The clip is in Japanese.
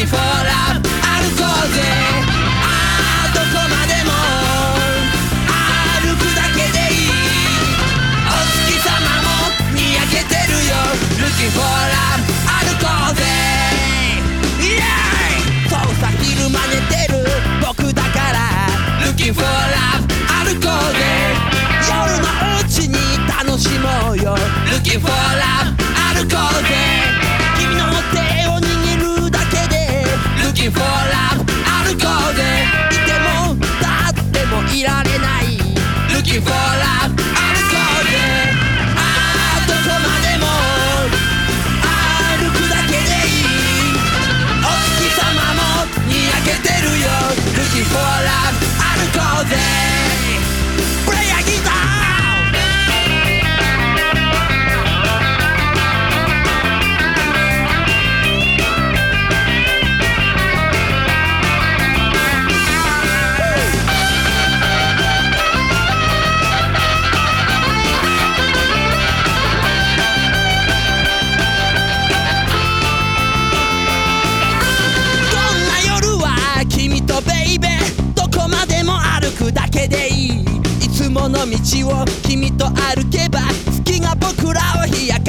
歩どこまでも。歩くだけでいい。おつきさまもにやけてるよ。ルキフォーラブ歩こうぜ。イエイ。そうさるまねてる。ぼくだからルキフォーラブ歩こうぜ。夜のうちに楽しもうよ。ルキフォーラブ歩こうぜ。before 雲の道を君と歩けば月が僕らを冷やす